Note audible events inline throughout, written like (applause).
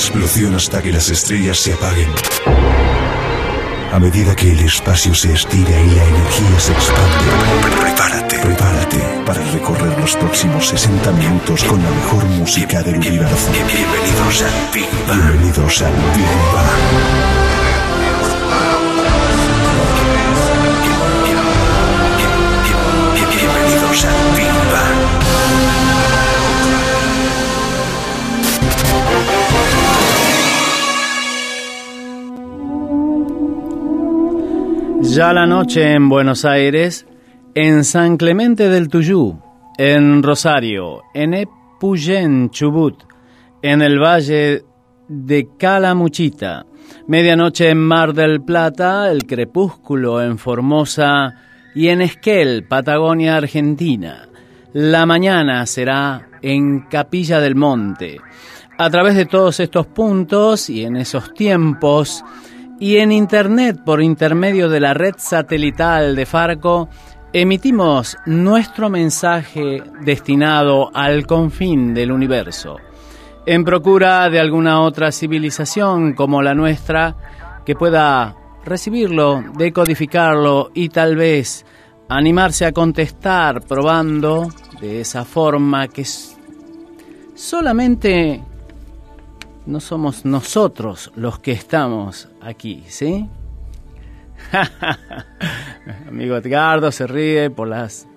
explosión hasta que las estrellas se apaguen. A medida que el espacio se estira y la energía se expande, prepárate, prepárate para recorrer los próximos 60 minutos con la mejor música del universo. Bienvenidos al Big Bang. Bienvenidos al Big Bang. Ya la noche en Buenos Aires, en San Clemente del Tuyú, en Rosario, en Epuyén, Chubut, en el valle de Calamuchita, medianoche en Mar del Plata, el crepúsculo en Formosa y en Esquel, Patagonia, Argentina. La mañana será en Capilla del Monte. A través de todos estos puntos y en esos tiempos, y en Internet por intermedio de la red satelital de Farco, emitimos nuestro mensaje destinado al confín del universo, en procura de alguna otra civilización como la nuestra que pueda recibirlo, decodificarlo y tal vez animarse a contestar probando de esa forma que solamente no somos nosotros los que estamos aquí, ¿sí? (laughs) Amigo Edgardo se ríe por las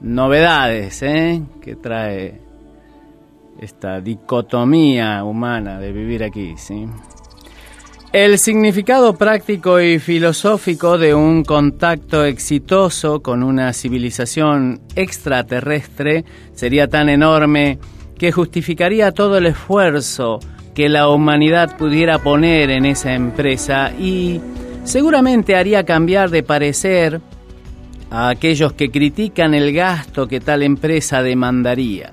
novedades ¿eh? que trae esta dicotomía humana de vivir aquí, ¿sí? El significado práctico y filosófico de un contacto exitoso con una civilización extraterrestre sería tan enorme que justificaría todo el esfuerzo que la humanidad pudiera poner en esa empresa y seguramente haría cambiar de parecer a aquellos que critican el gasto que tal empresa demandaría.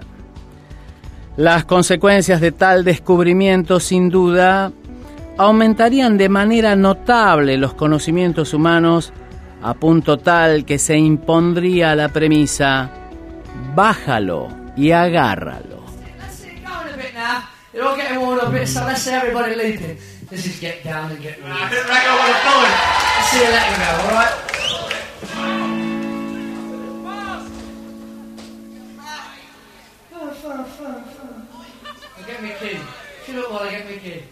Las consecuencias de tal descubrimiento sin duda aumentarían de manera notable los conocimientos humanos a punto tal que se impondría la premisa bájalo y agárralo. They're all getting worn up. It's, let's see everybody leaping. Let's just get down and get right. Right, I want to follow it. See you later now, all right? I'll get me a kid. Shut up while I get me a kid.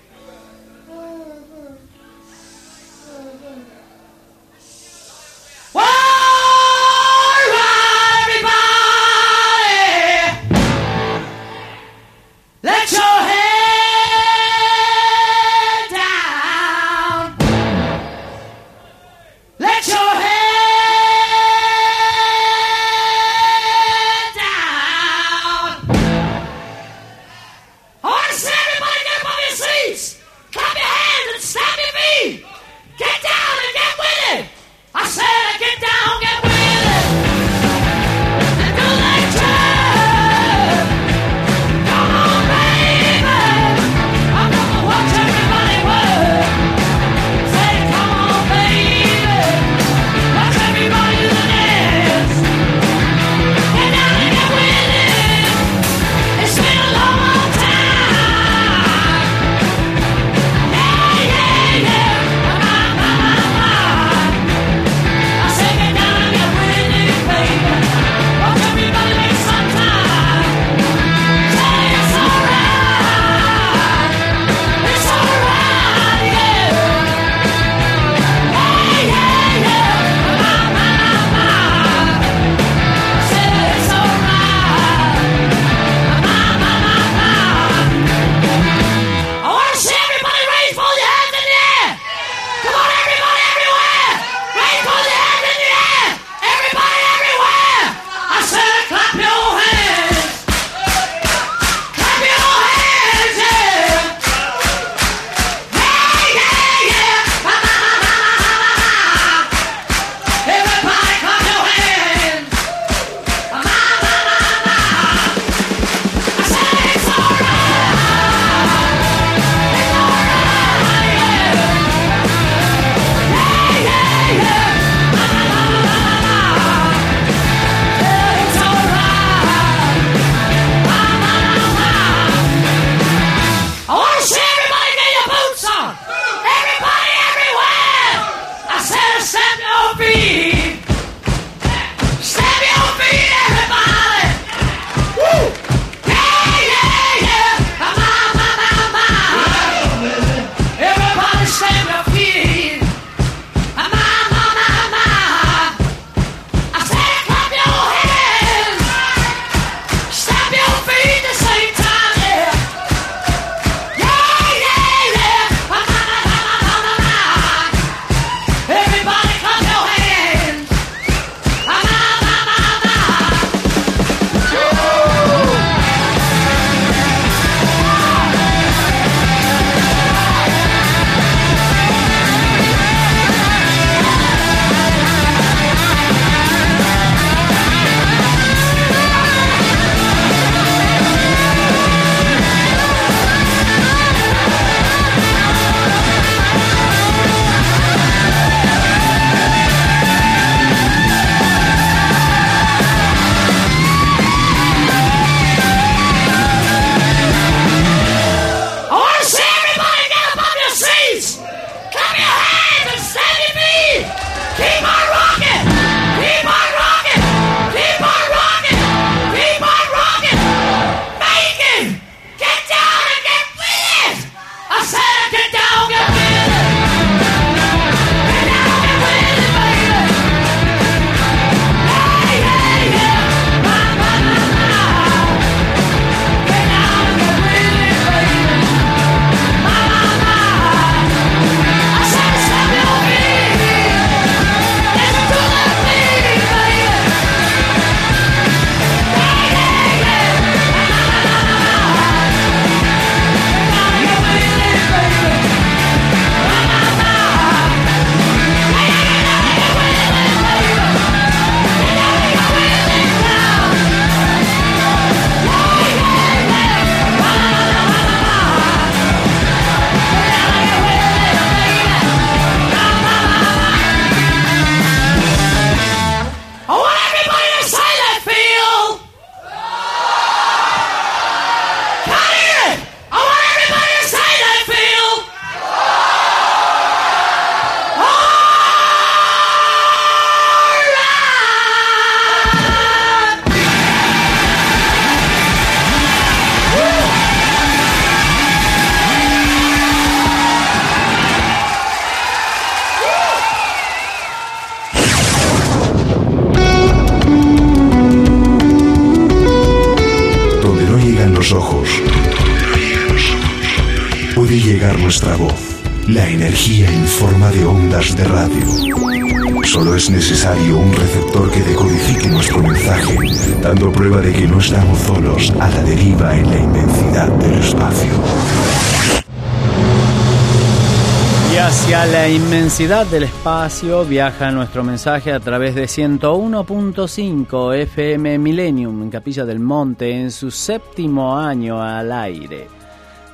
Hacia la inmensidad del espacio viaja nuestro mensaje a través de 101.5 FM Millennium en Capilla del Monte en su séptimo año al aire.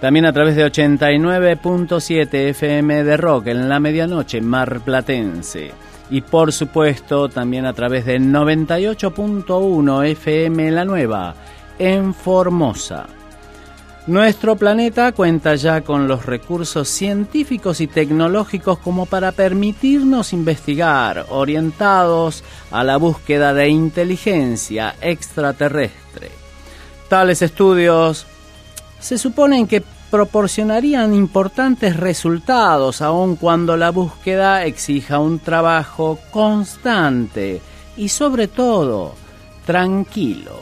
También a través de 89.7 FM de Rock en la medianoche Mar Platense. Y por supuesto también a través de 98.1 FM La Nueva en Formosa. Nuestro planeta cuenta ya con los recursos científicos y tecnológicos como para permitirnos investigar, orientados a la búsqueda de inteligencia extraterrestre. Tales estudios se suponen que proporcionarían importantes resultados aun cuando la búsqueda exija un trabajo constante y sobre todo tranquilo.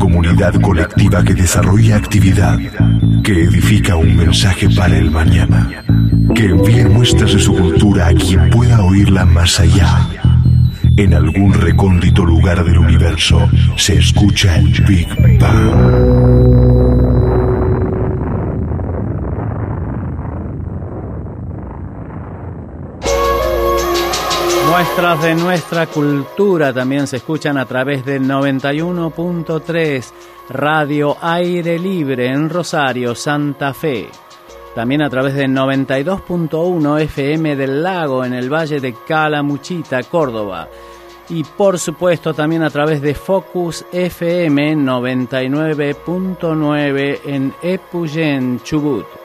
Comunidad colectiva que desarrolla actividad, que edifica un mensaje para el mañana, que envíe muestras de su cultura a quien pueda oírla más allá. En algún recóndito lugar del universo se escucha el Big Bang. Muestras de nuestra cultura también se escuchan a través de 91.3 Radio Aire Libre en Rosario, Santa Fe. También a través de 92.1 FM del Lago en el Valle de Calamuchita, Córdoba. Y por supuesto también a través de Focus FM 99.9 en Epuyén, Chubut.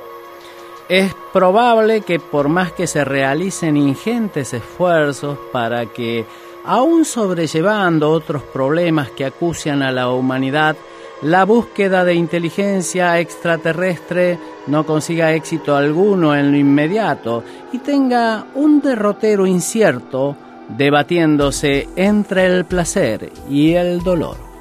Es probable que por más que se realicen ingentes esfuerzos para que, aún sobrellevando otros problemas que acucian a la humanidad, la búsqueda de inteligencia extraterrestre no consiga éxito alguno en lo inmediato y tenga un derrotero incierto debatiéndose entre el placer y el dolor.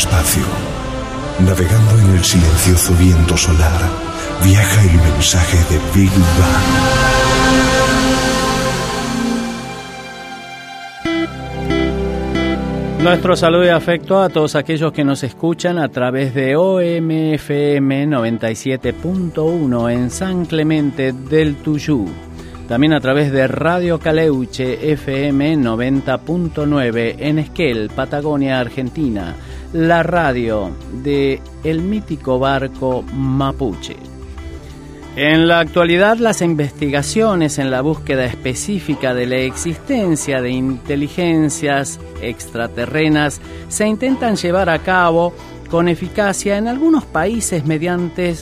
Espacio. Navegando en el silencioso viento solar, viaja el mensaje de Big Bang. Nuestro saludo y afecto a todos aquellos que nos escuchan a través de OMFM 97.1 en San Clemente del Tuyú. También a través de Radio Caleuche FM 90.9 en Esquel, Patagonia, Argentina. La radio de el mítico barco Mapuche. En la actualidad, las investigaciones en la búsqueda específica de la existencia de inteligencias extraterrenas se intentan llevar a cabo con eficacia en algunos países mediante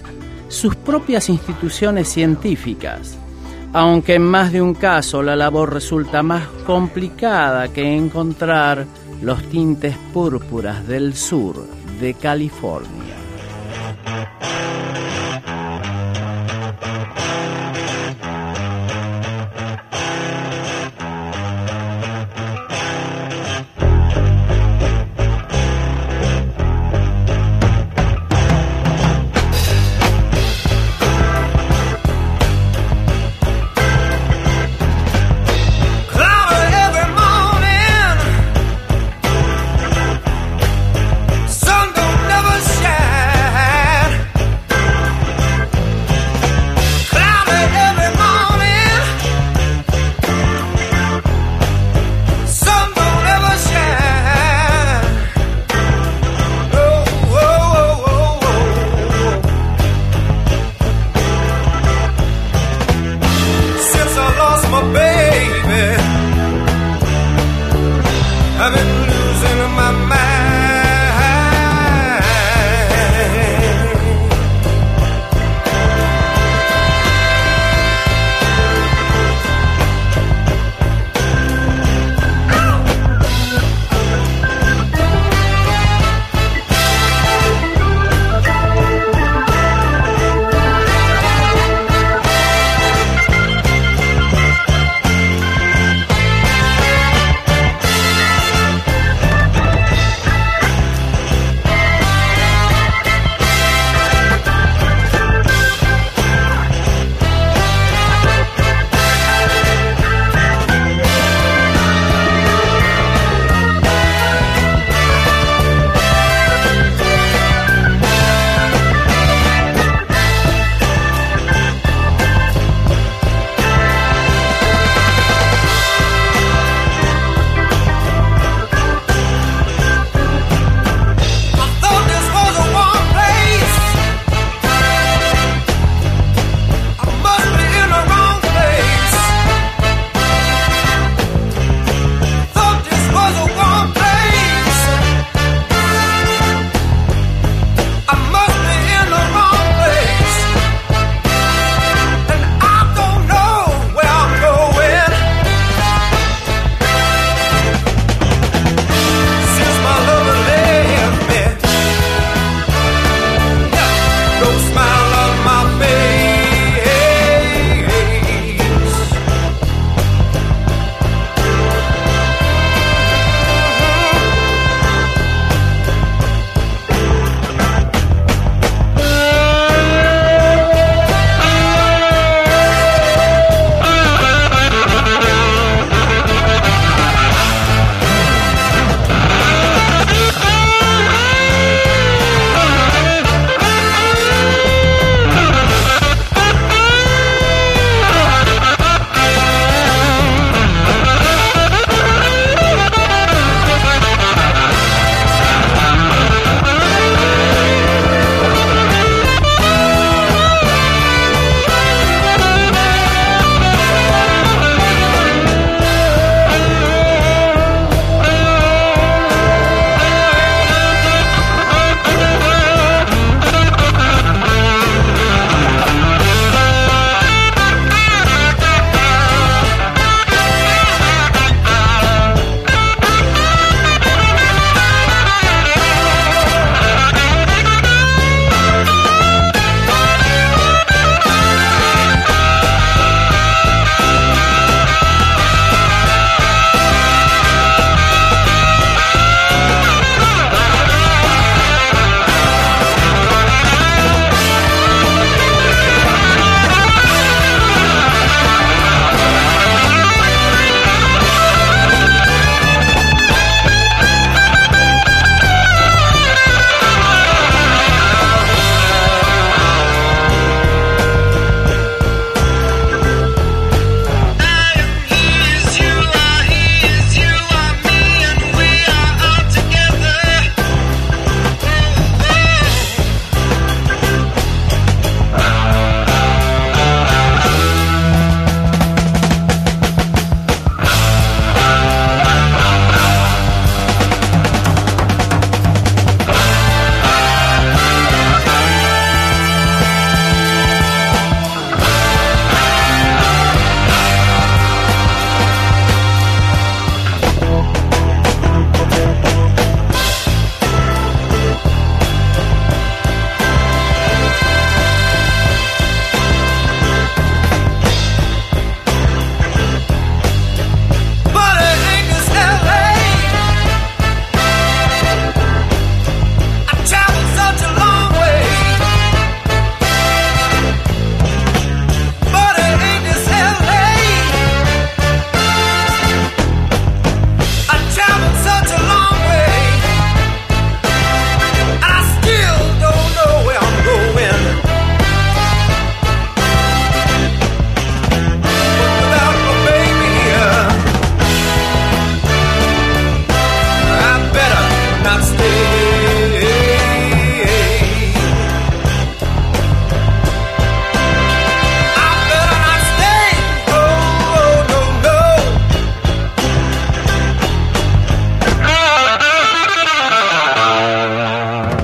sus propias instituciones científicas, aunque en más de un caso la labor resulta más complicada que encontrar los tintes púrpuras del sur de California.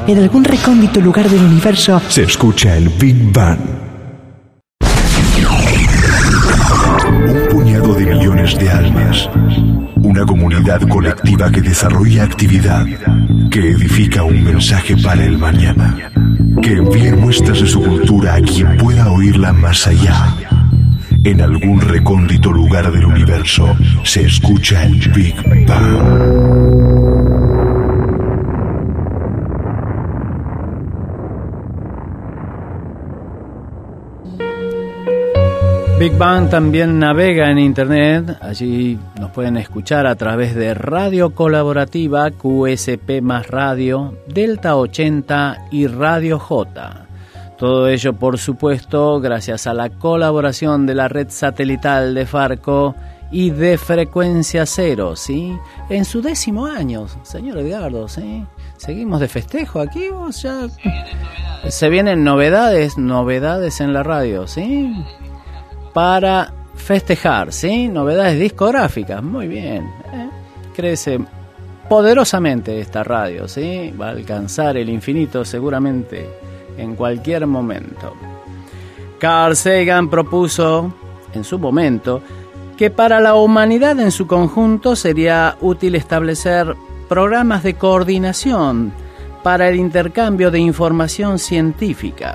En algún recóndito lugar del universo, se escucha el Big Bang. Un puñado de millones de almas. Una comunidad colectiva que desarrolla actividad, que edifica un mensaje para el mañana, que envíe muestras de su cultura a quien pueda oírla más allá. En algún recóndito lugar del universo se escucha el Big Bang. Big Bang también navega en internet, allí nos pueden escuchar a través de Radio Colaborativa, QSP más Radio, Delta 80 y Radio J. Todo ello, por supuesto, gracias a la colaboración de la red satelital de Farco y de Frecuencia Cero, ¿sí? En su décimo año, señor Edgardo, ¿sí? Seguimos de festejo aquí, o ya... Se vienen novedades, novedades en la radio, ¿sí? Para festejar, ¿sí? Novedades discográficas, muy bien. ¿eh? Crece poderosamente esta radio, ¿sí? Va a alcanzar el infinito seguramente en cualquier momento. Carl Sagan propuso en su momento que para la humanidad en su conjunto sería útil establecer programas de coordinación para el intercambio de información científica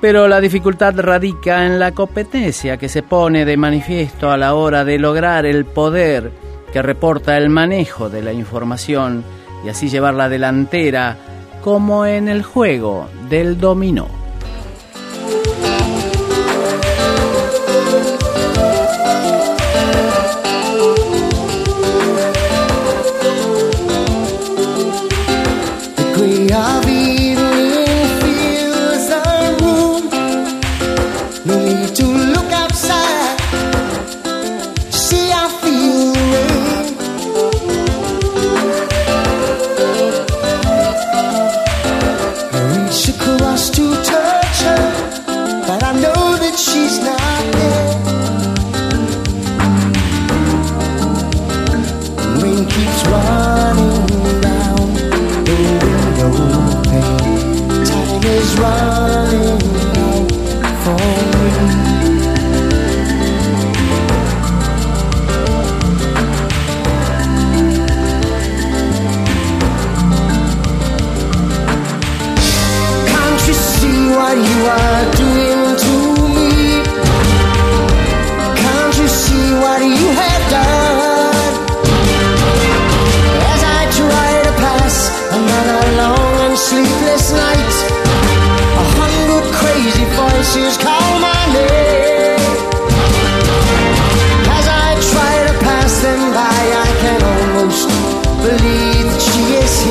pero la dificultad radica en la competencia que se pone de manifiesto a la hora de lograr el poder que reporta el manejo de la información y así llevar la delantera como en el juego del dominó.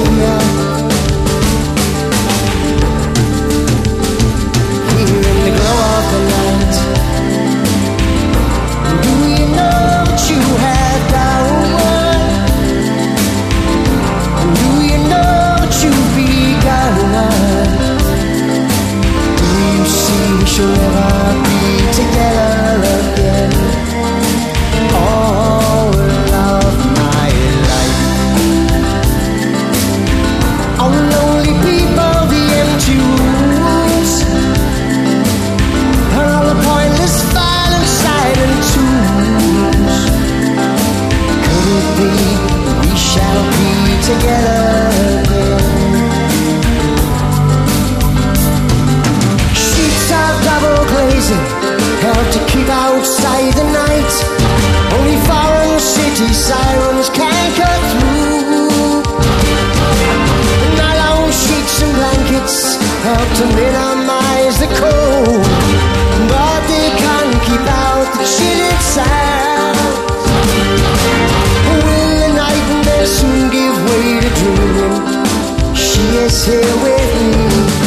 now to keep outside the night. Only foreign city sirens can cut through. Nylon sheets and blankets help to minimize the cold, but they can't keep out the chill itself. Will the nightmare soon give way to dreaming? She is here with me.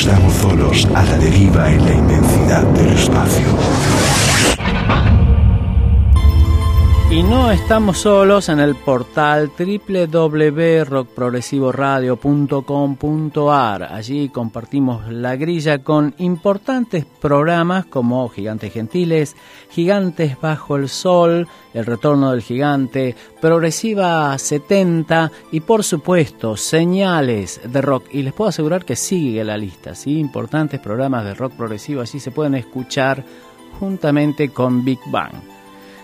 estamos solos en el portal www.rockprogresivoradio.com.ar. Allí compartimos la grilla con importantes programas como Gigantes Gentiles, Gigantes Bajo el Sol, El Retorno del Gigante, Progresiva 70 y por supuesto Señales de Rock. Y les puedo asegurar que sigue la lista, ¿sí? importantes programas de rock progresivo, allí se pueden escuchar juntamente con Big Bang.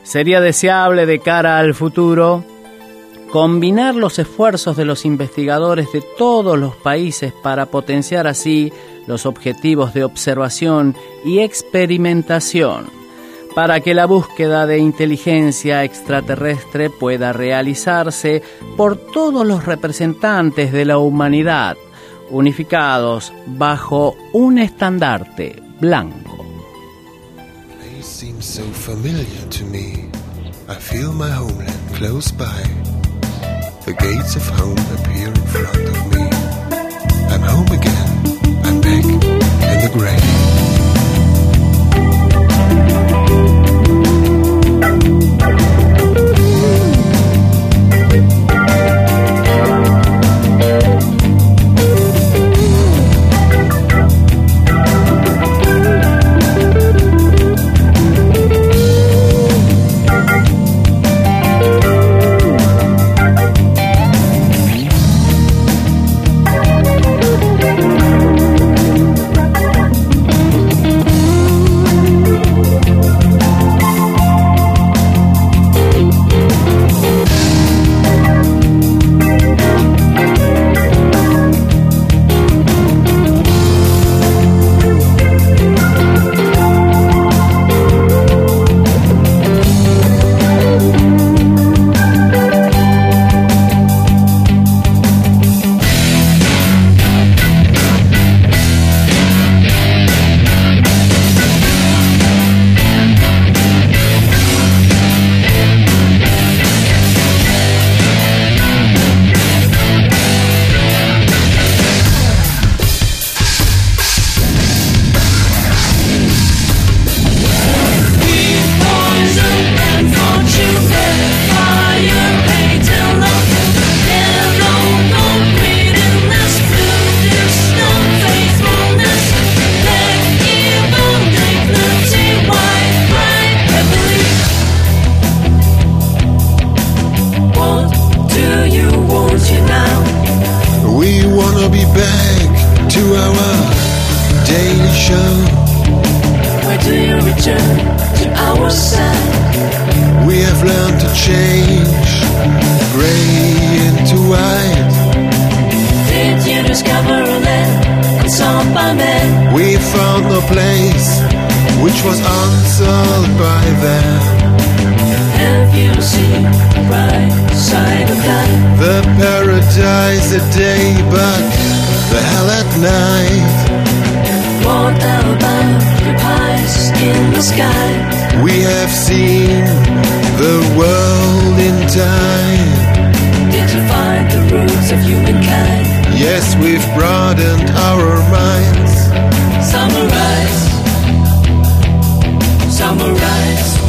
Sería deseable de cara al futuro combinar los esfuerzos de los investigadores de todos los países para potenciar así los objetivos de observación y experimentación, para que la búsqueda de inteligencia extraterrestre pueda realizarse por todos los representantes de la humanidad, unificados bajo un estandarte blanco. Seems so familiar to me. I feel my homeland close by. The gates of home appear in front of me. I'm home again. I'm back in the grave. Paradise at day, but the hell at night. What about the pies in the sky? We have seen the world in time. Did you find the roots of humankind? Yes, we've broadened our minds. Summarize. Summarize.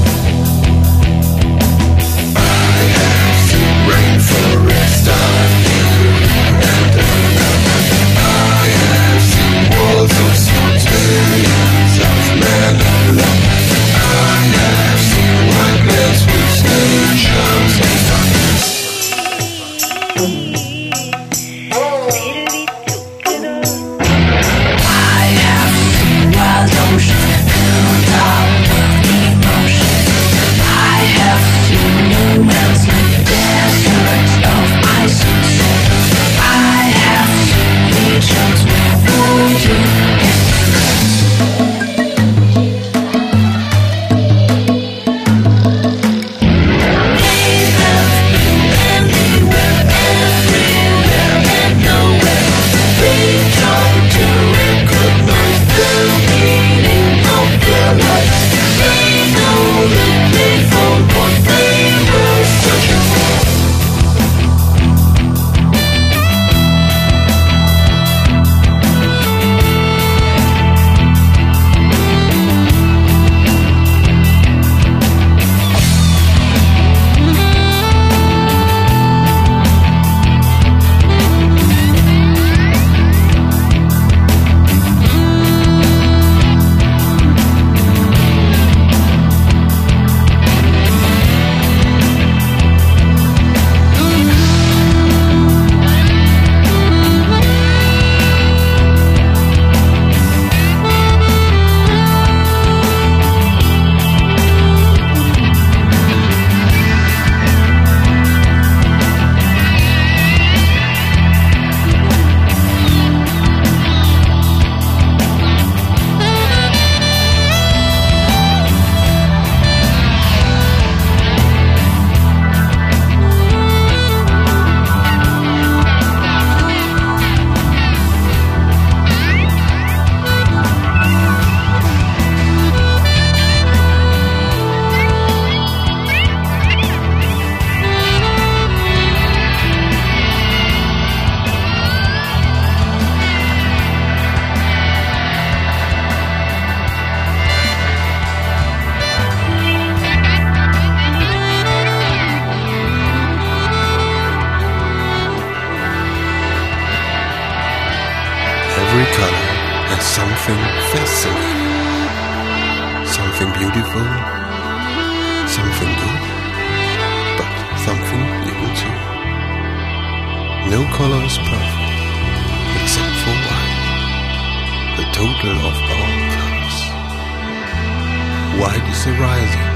White is arising,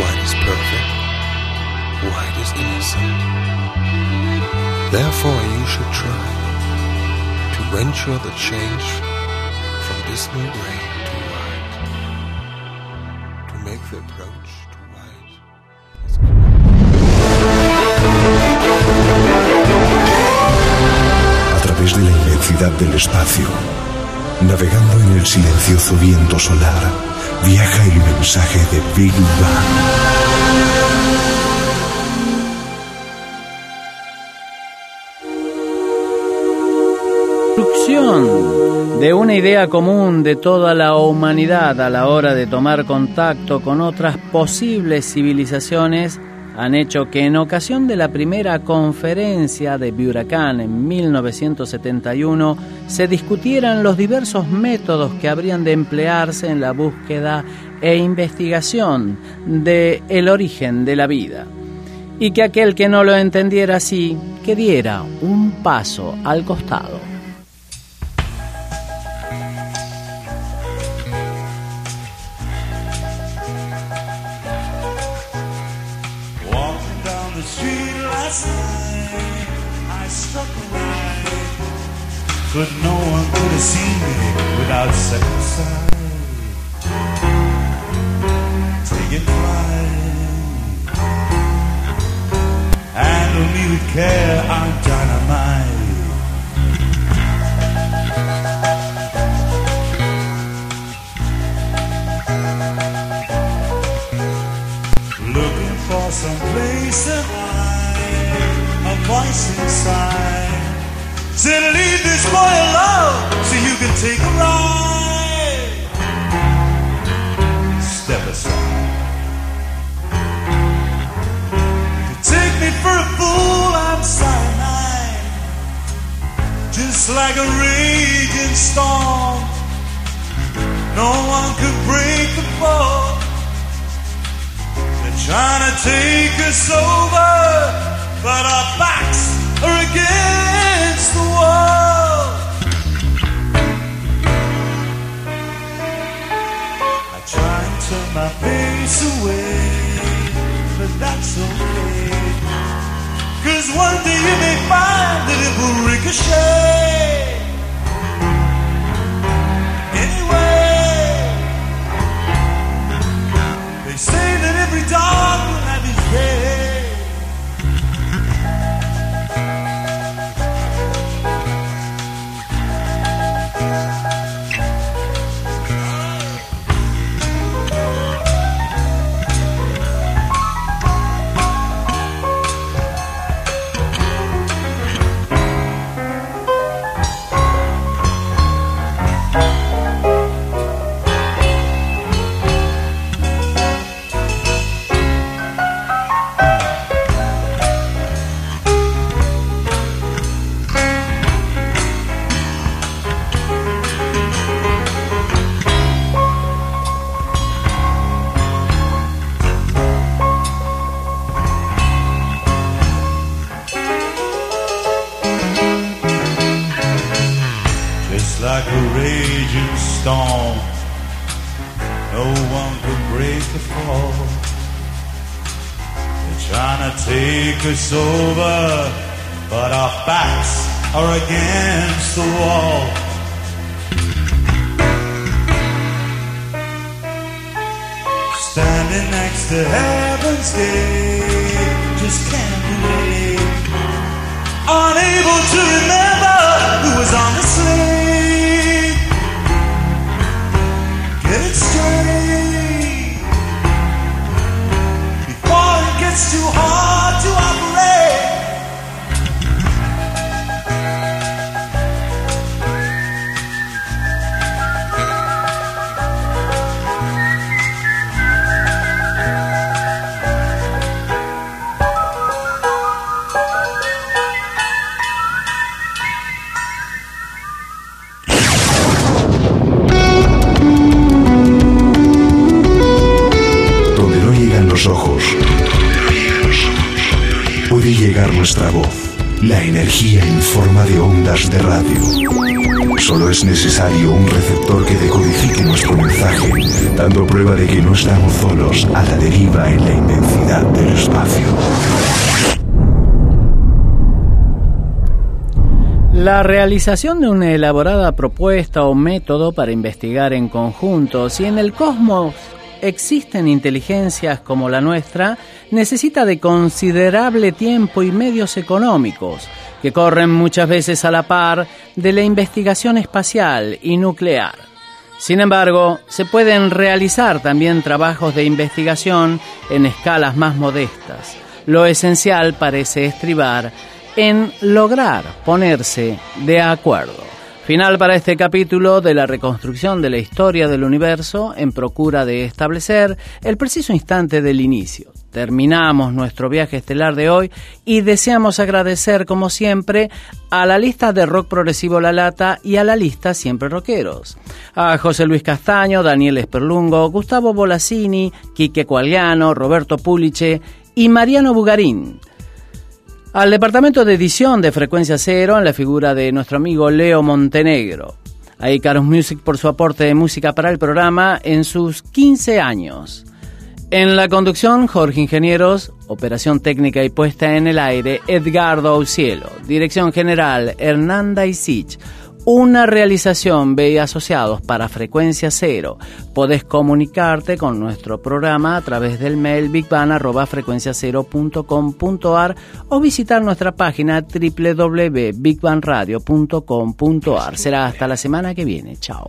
white is perfect, white is innocent. Therefore, you should try to venture the change from dismal gray to white, to make the approach to white. A través de la inmensidad del espacio, navegando en el silencioso viento solar, viaja el mensaje de Big Bang. construcción de una idea común de toda la humanidad a la hora de tomar contacto con otras posibles civilizaciones han hecho que en ocasión de la primera conferencia de Huracán en 1971 se discutieran los diversos métodos que habrían de emplearse en la búsqueda e investigación de el origen de la vida y que aquel que no lo entendiera así que diera un paso al costado. Voice inside said, Leave this boy alone so you can take a ride. Step aside. You take me for a fool, I'm cyanide. Just like a raging storm. No one could break the fall. They're trying to take us over, but our backs are against the wall. I try and turn my face away, but that's okay. Cause one day you may find that it will ricochet. Anyway, they say that every dog will have his day. Us over, but our backs are against the wall. Standing next to heaven's gate, just can't relate. Unable to remember who was on the llegar nuestra voz, la energía en forma de ondas de radio. Solo es necesario un receptor que decodifique nuestro mensaje, dando prueba de que no estamos solos a la deriva en la inmensidad del espacio. La realización de una elaborada propuesta o método para investigar en conjunto si en el cosmos existen inteligencias como la nuestra necesita de considerable tiempo y medios económicos que corren muchas veces a la par de la investigación espacial y nuclear. Sin embargo, se pueden realizar también trabajos de investigación en escalas más modestas. Lo esencial parece estribar en lograr ponerse de acuerdo. Final para este capítulo de la reconstrucción de la historia del universo en procura de establecer el preciso instante del inicio. Terminamos nuestro viaje estelar de hoy y deseamos agradecer como siempre a la lista de rock progresivo La Lata y a la lista Siempre Rockeros. A José Luis Castaño, Daniel Esperlungo, Gustavo Bolasini, Quique Cualiano, Roberto Puliche y Mariano Bugarín. Al departamento de edición de Frecuencia Cero en la figura de nuestro amigo Leo Montenegro. A Icarus Music por su aporte de música para el programa en sus 15 años. En la conducción, Jorge Ingenieros, operación técnica y puesta en el aire, Edgardo Cielo. Dirección general, Hernanda Isich. Una realización B Asociados para Frecuencia Cero. Podés comunicarte con nuestro programa a través del mail bigban.frecuenciacero.com.ar o visitar nuestra página www.bigbanradio.com.ar. Será hasta la semana que viene. Chao.